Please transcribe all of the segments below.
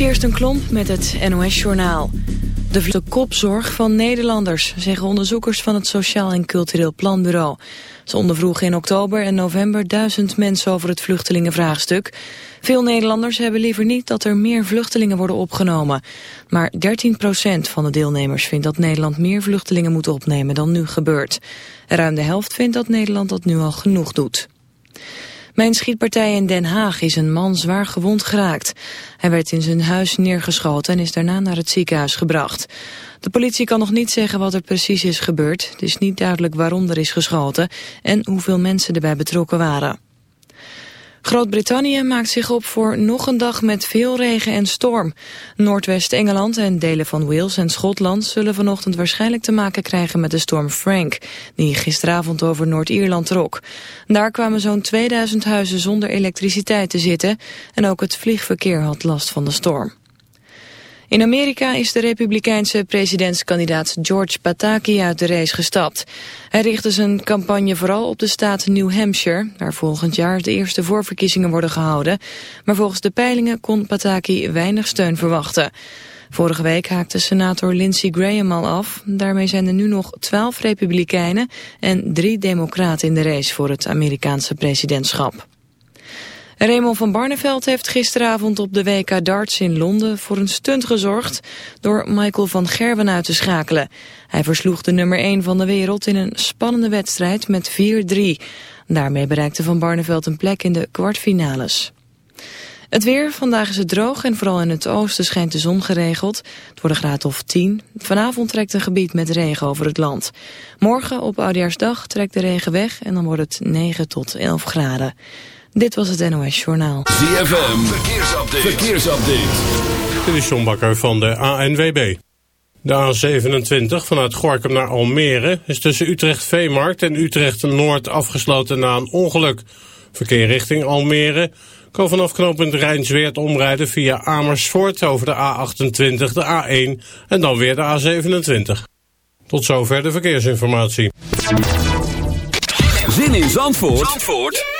Kirsten Klomp met het NOS-journaal. De kopzorg van Nederlanders, zeggen onderzoekers van het Sociaal en Cultureel Planbureau. Ze ondervroegen in oktober en november duizend mensen over het vluchtelingenvraagstuk. Veel Nederlanders hebben liever niet dat er meer vluchtelingen worden opgenomen. Maar 13% van de deelnemers vindt dat Nederland meer vluchtelingen moet opnemen dan nu gebeurt. ruim de helft vindt dat Nederland dat nu al genoeg doet. Bij een schietpartij in Den Haag is een man zwaar gewond geraakt. Hij werd in zijn huis neergeschoten en is daarna naar het ziekenhuis gebracht. De politie kan nog niet zeggen wat er precies is gebeurd. Het is niet duidelijk waarom er is geschoten en hoeveel mensen erbij betrokken waren. Groot-Brittannië maakt zich op voor nog een dag met veel regen en storm. Noordwest-Engeland en delen van Wales en Schotland zullen vanochtend waarschijnlijk te maken krijgen met de storm Frank, die gisteravond over Noord-Ierland trok. Daar kwamen zo'n 2000 huizen zonder elektriciteit te zitten en ook het vliegverkeer had last van de storm. In Amerika is de republikeinse presidentskandidaat George Pataki uit de race gestapt. Hij richtte zijn campagne vooral op de staat New Hampshire, waar volgend jaar de eerste voorverkiezingen worden gehouden. Maar volgens de peilingen kon Pataki weinig steun verwachten. Vorige week haakte senator Lindsey Graham al af. Daarmee zijn er nu nog twaalf republikeinen en drie democraten in de race voor het Amerikaanse presidentschap. Raymond van Barneveld heeft gisteravond op de WK darts in Londen voor een stunt gezorgd door Michael van Gerwen uit te schakelen. Hij versloeg de nummer 1 van de wereld in een spannende wedstrijd met 4-3. Daarmee bereikte van Barneveld een plek in de kwartfinales. Het weer, vandaag is het droog en vooral in het oosten schijnt de zon geregeld. Het wordt een graad of 10. Vanavond trekt een gebied met regen over het land. Morgen op Oudjaarsdag trekt de regen weg en dan wordt het 9 tot 11 graden. Dit was het NOS Journaal. ZFM, verkeersupdate. verkeersupdate. Dit is John Bakker van de ANWB. De A27 vanuit Gorkum naar Almere is tussen Utrecht-Veemarkt en Utrecht-Noord afgesloten na een ongeluk. Verkeer richting Almere kan vanaf knooppunt Rijnsweert omrijden via Amersfoort over de A28, de A1 en dan weer de A27. Tot zover de verkeersinformatie. Zin in Zandvoort? Zandvoort?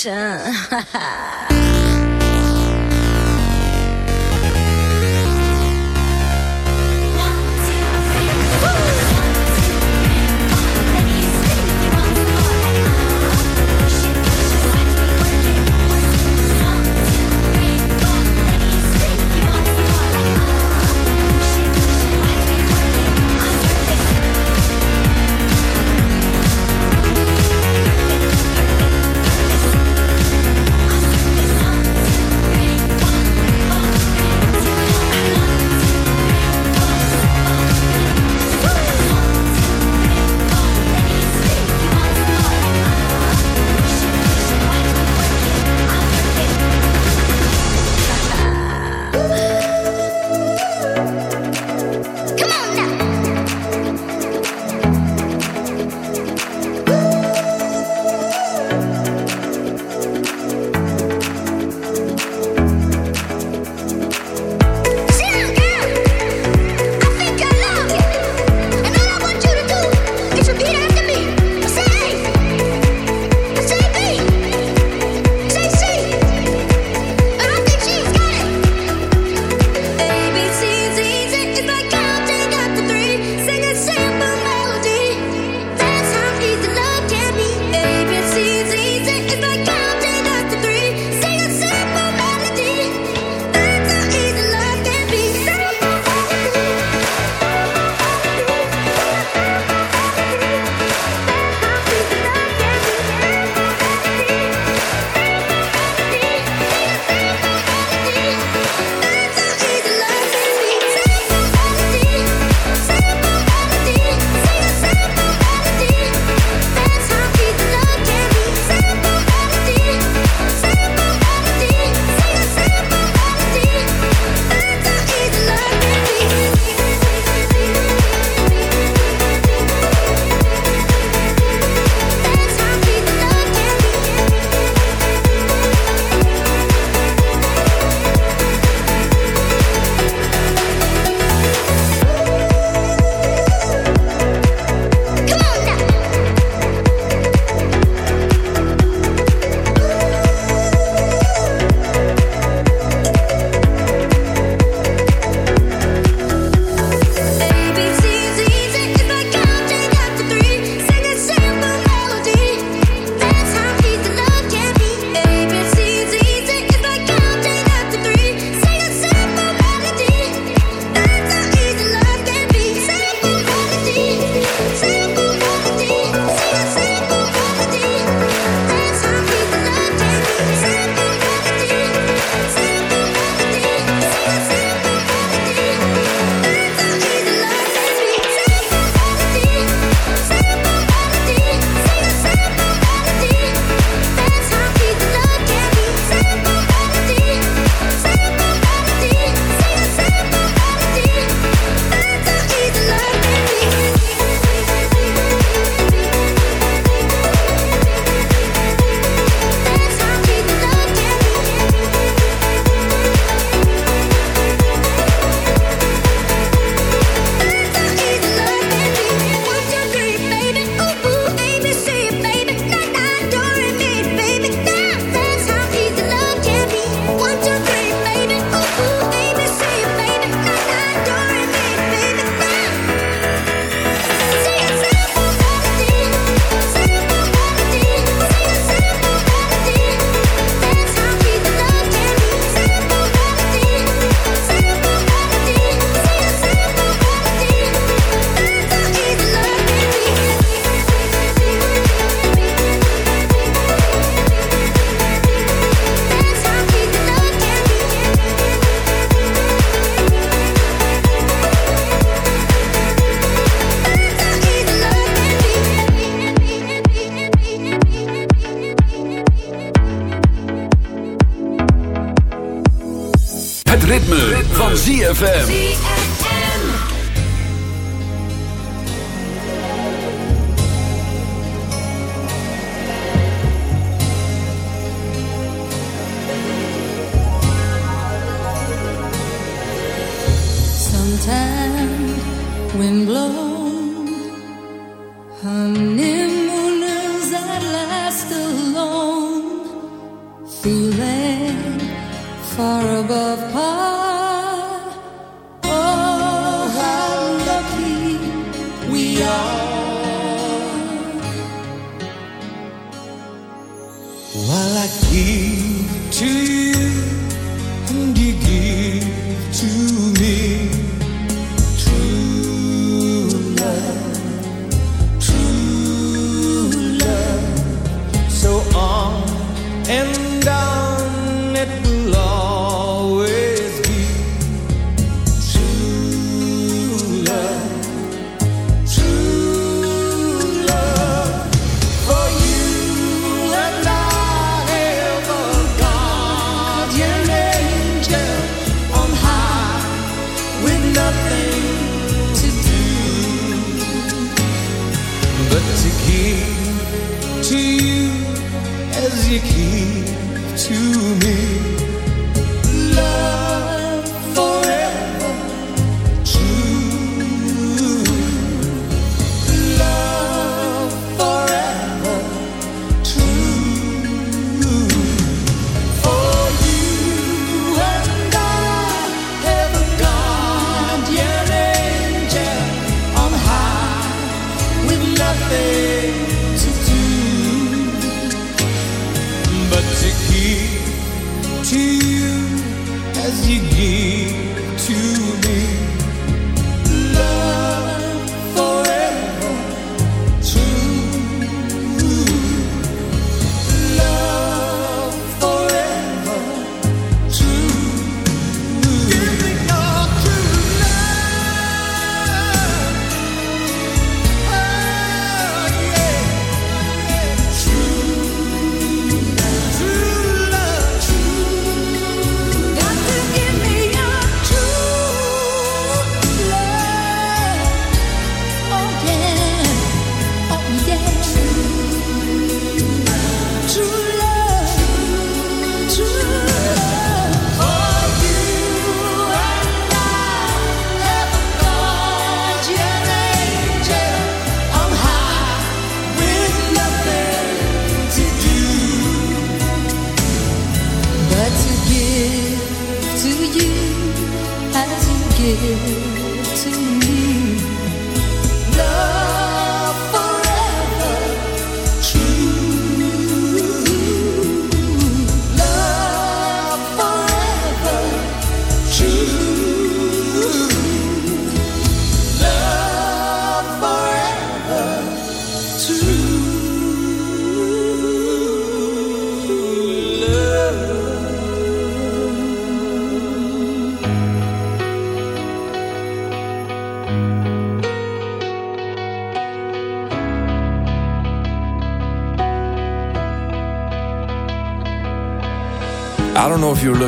神，哈哈。If you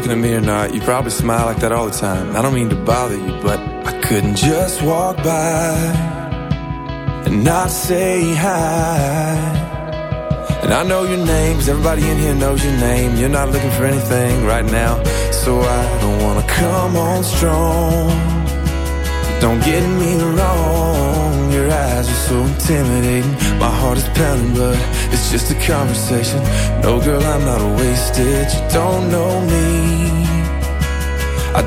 looking at me or not. You probably smile like that all the time. I don't mean to bother you, but I couldn't just walk by and not say hi. And I know your name, cause everybody in here knows your name. You're not looking for anything right now, so I don't wanna come on strong. Don't get me wrong, your eyes are so intimidating. My heart is pounding, but it's just a conversation. No, girl, I'm not a wasted. You don't know me.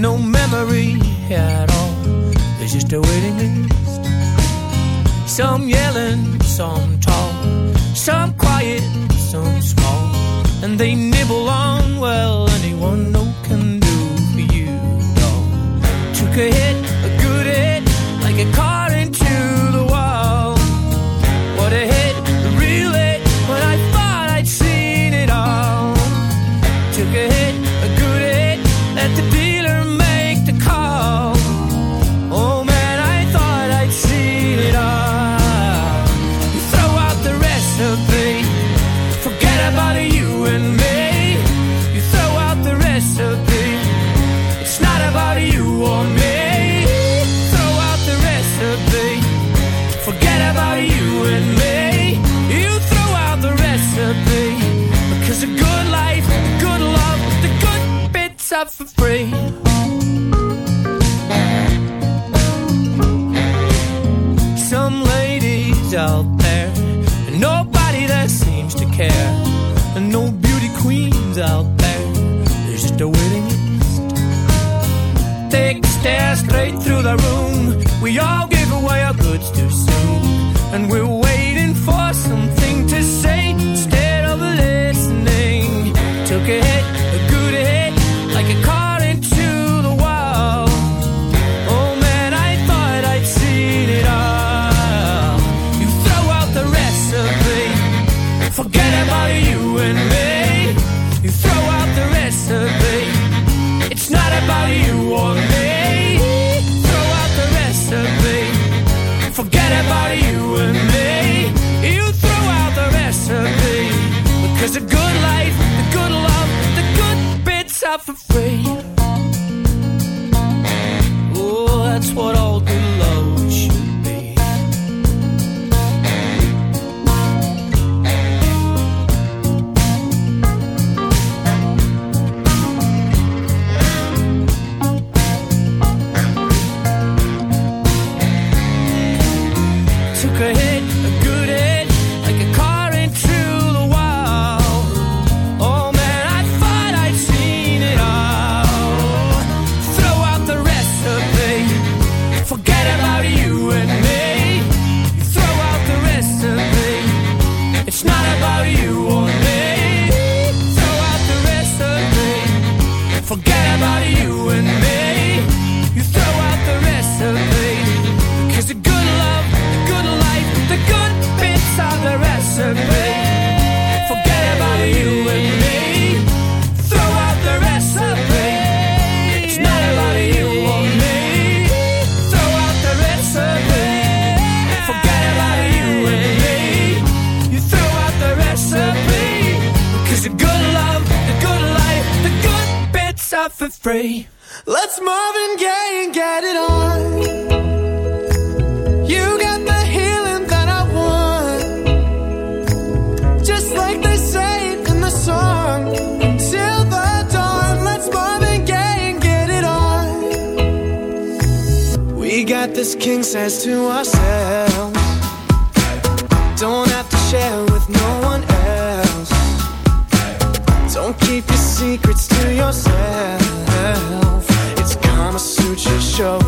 no memory at all. It's just a waiting list. Some yelling, some tall, some quiet, some small. And they nibble on, well, anyone no can do for you, dog. Took a hit for free. Show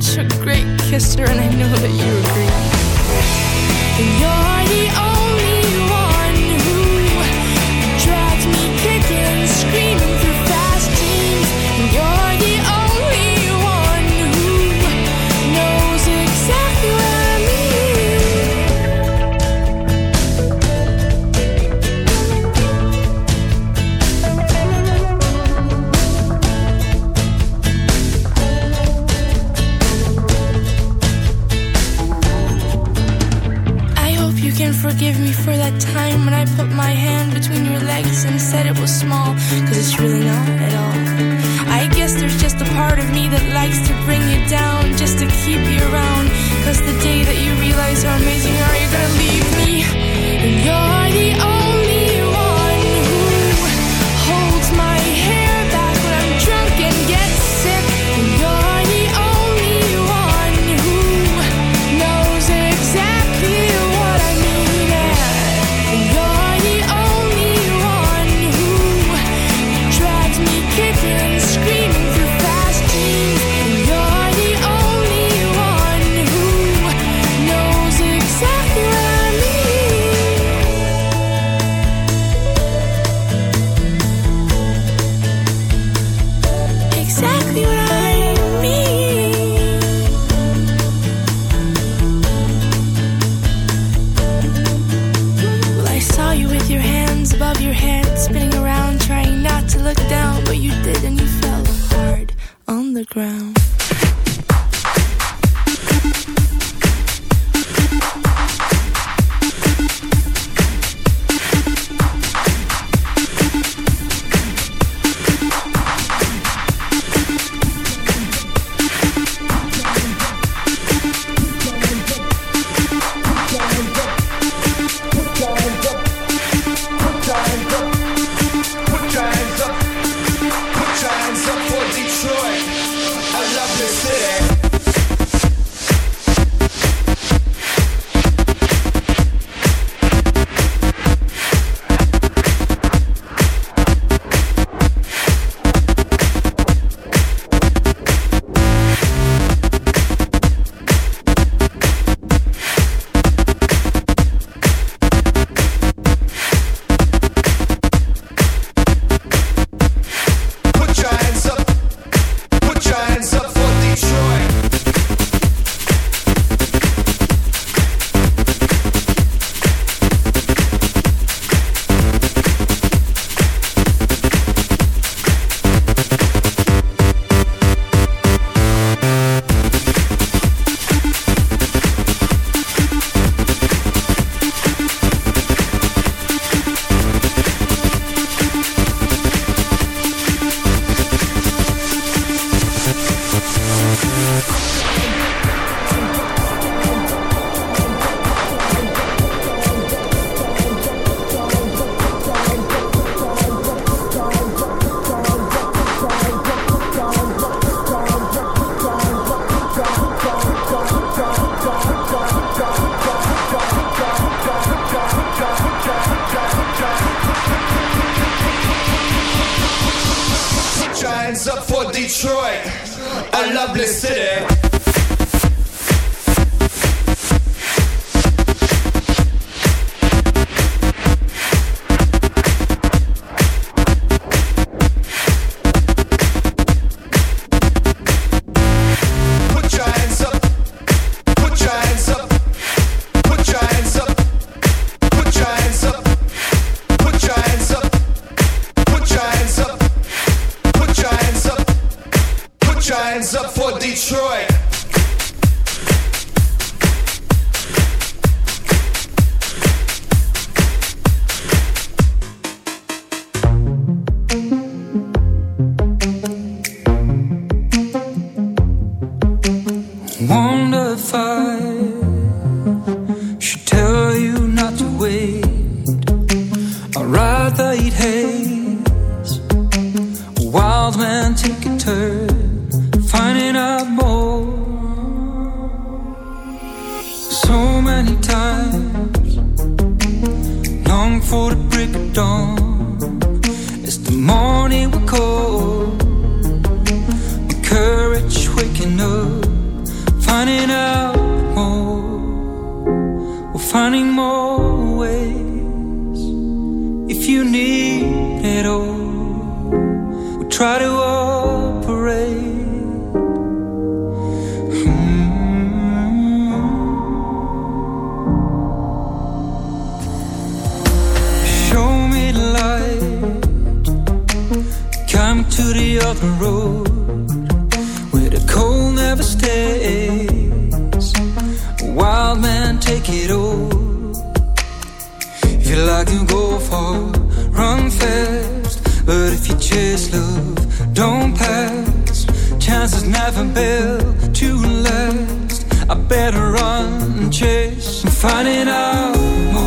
such a great kisser, and I know that you agree. You're the only lovely city. like to go far, run fast. But if you chase love, don't pass. Chances never built to last. I better run and chase and find it out.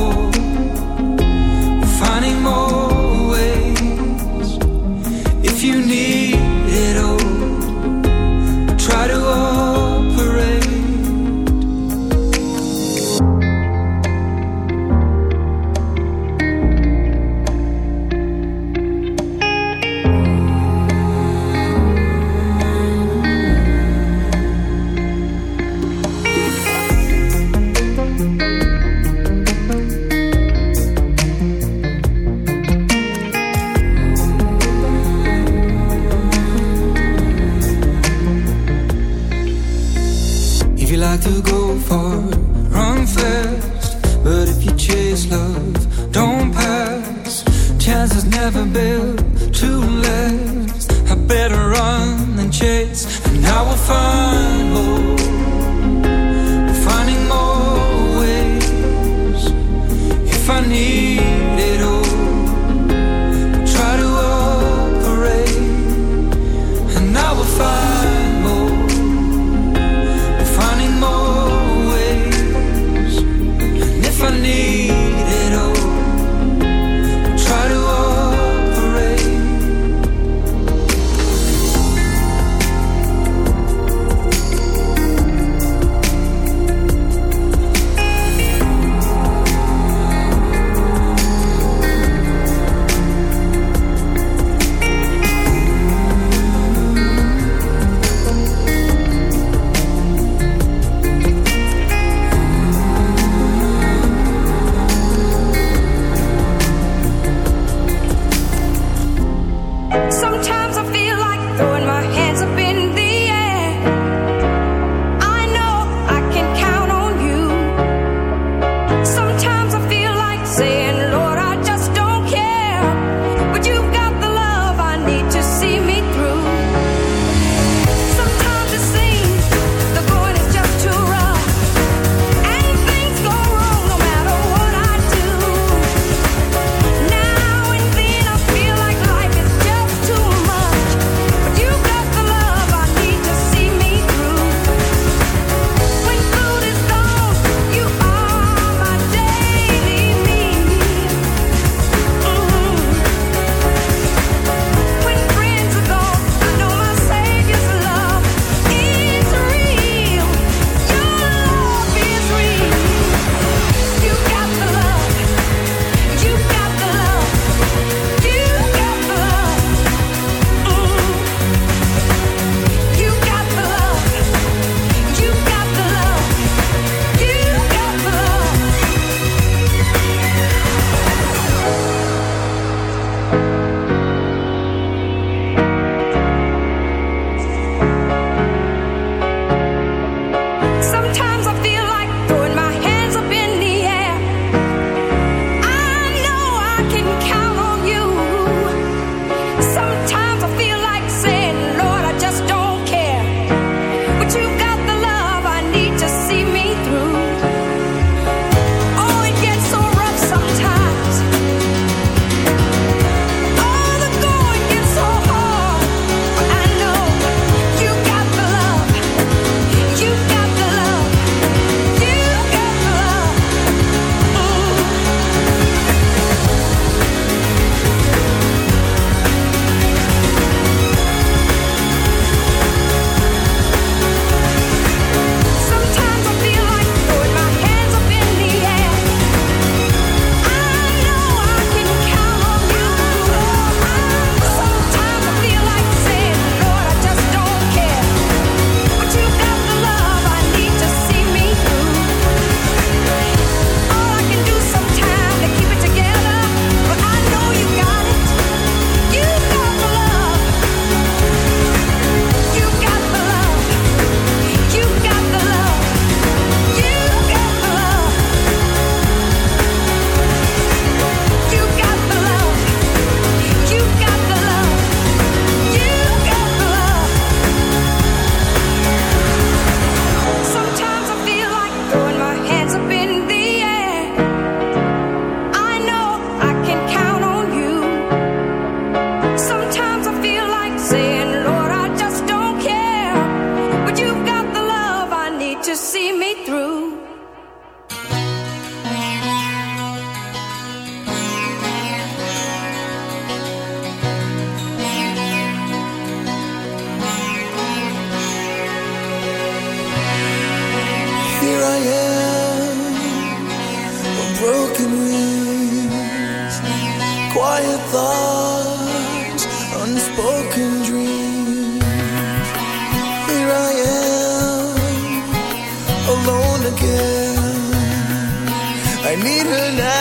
I need her now.